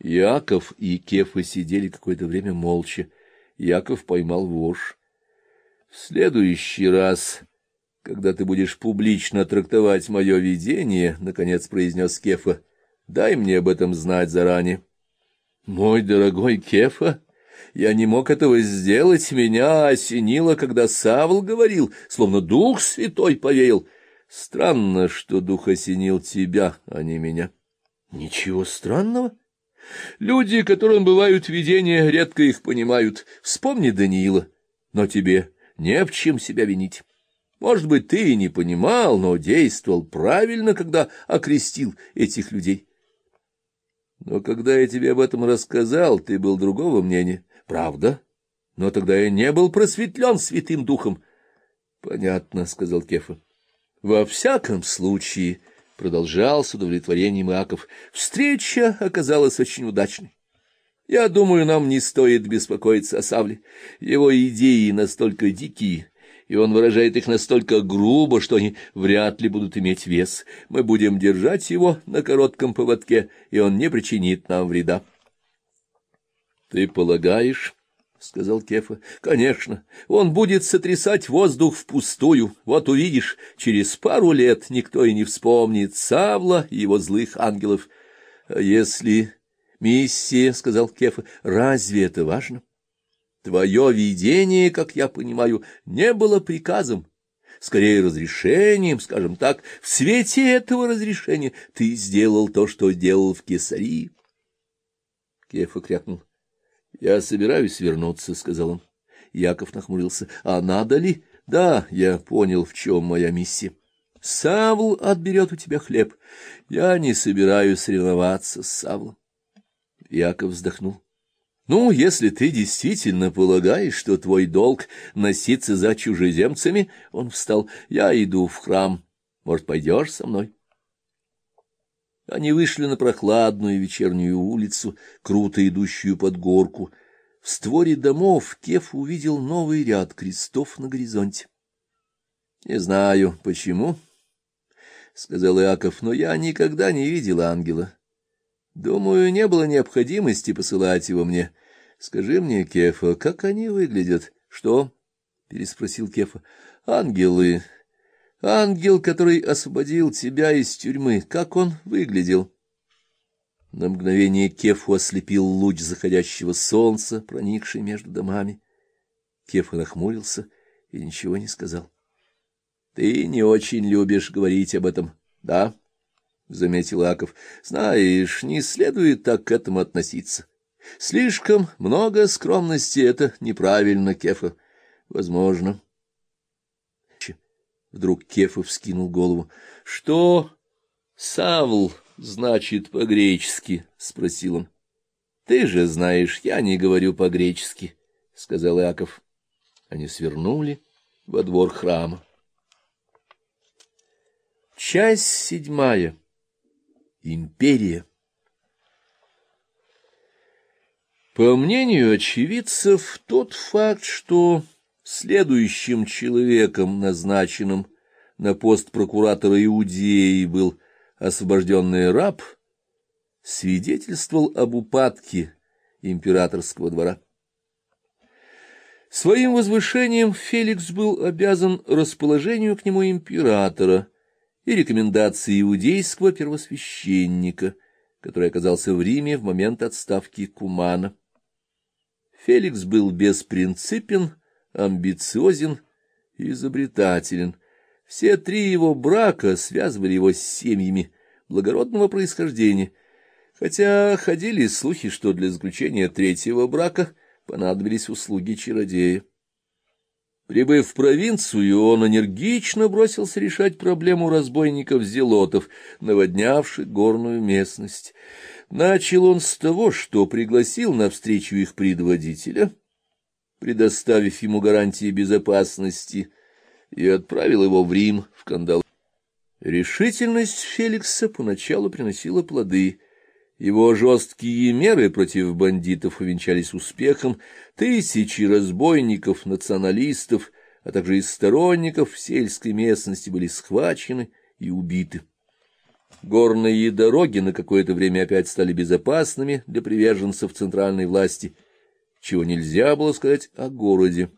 Яков и Кефа сидели какое-то время молча. Яков поймал вож. — В следующий раз, когда ты будешь публично трактовать мое видение, — наконец произнес Кефа, — дай мне об этом знать заранее. — Мой дорогой Кефа, я не мог этого сделать, меня осенило, когда Савл говорил, словно Дух Святой повеял. Странно, что Дух осенил тебя, а не меня. — Ничего странного. — Люди, которым бывают видения, редко их понимают. Вспомни Даниила. Но тебе не в чем себя винить. Может быть, ты и не понимал, но действовал правильно, когда окрестил этих людей. Но когда я тебе об этом рассказал, ты был другого мнения. Правда? Но тогда я не был просветлен Святым Духом. — Понятно, — сказал Кефа. — Во всяком случае... — продолжал с удовлетворением Иаков. — Встреча оказалась очень удачной. Я думаю, нам не стоит беспокоиться о Савле. Его идеи настолько дикие, и он выражает их настолько грубо, что они вряд ли будут иметь вес. Мы будем держать его на коротком поводке, и он не причинит нам вреда. — Ты полагаешь? — сказал Кефа. — Конечно, он будет сотрясать воздух впустую. Вот увидишь, через пару лет никто и не вспомнит Савла и его злых ангелов. — А если... Миссия, — сказал Кефа, — разве это важно? Твое видение, как я понимаю, не было приказом, скорее разрешением, скажем так. В свете этого разрешения ты сделал то, что делал в Кесарии. Кефа крякнул. —— Я собираюсь вернуться, — сказал он. Яков нахмурился. — А надо ли? — Да, я понял, в чем моя миссия. Савл отберет у тебя хлеб. Я не собираюсь соревноваться с Савлом. Яков вздохнул. — Ну, если ты действительно полагаешь, что твой долг — носиться за чужеземцами, — он встал, — я иду в храм. Может, пойдешь со мной? — они вышли на прохладную вечернюю улицу, круто идущую под горку. В створе домов Кеф увидел новый ряд крестов на горизонте. — Не знаю, почему, — сказал Иаков, — но я никогда не видел ангела. Думаю, не было необходимости посылать его мне. Скажи мне, Кефа, как они выглядят? — Что? — переспросил Кефа. — Ангелы. Ангел, который освободил тебя из тюрьмы, как он выглядел? На мгновение Кефу ослепил луч заходящего солнца, проникший между домами. Кефа нахмурился и ничего не сказал. — Ты не очень любишь говорить об этом, да? — заметил Аков. — Знаешь, не следует так к этому относиться. Слишком много скромности — это неправильно, Кефа. Возможно. Вдруг Кефов вскинул голову. — Что Савл значит по-гречески? — спросил он. — Ты же знаешь, я не говорю по-гречески, — сказал Иаков. Они свернули во двор храма. Часть седьмая. Империя. По мнению очевидцев, тот факт, что Следующим человеком, назначенным на пост прокуратора Иудеи, был освобожденный раб, свидетельствовал об упадке императорского двора. Своим возвышением Феликс был обязан расположению к нему императора и рекомендации иудейского первосвященника, который оказался в Риме в момент отставки Кумана. Феликс был беспринципен, амбициозен и изобретателен. Все три его брака связывали его с семьями благородного происхождения, хотя ходили слухи, что для заключения третьего брака понадобились услуги чародея. Прибыв в провинцию, он энергично бросился решать проблему разбойников-зелотов, наводнявших горную местность. Начал он с того, что пригласил на встречу их предводителя — предоставив ему гарантии безопасности, и отправил его в Рим в кандал. Решительность Феликса поначалу приносила плоды. Его жесткие меры против бандитов увенчались успехом. Тысячи разбойников, националистов, а также и сторонников в сельской местности были схвачены и убиты. Горные дороги на какое-то время опять стали безопасными для приверженцев центральной власти, чего нельзя было сказать о городе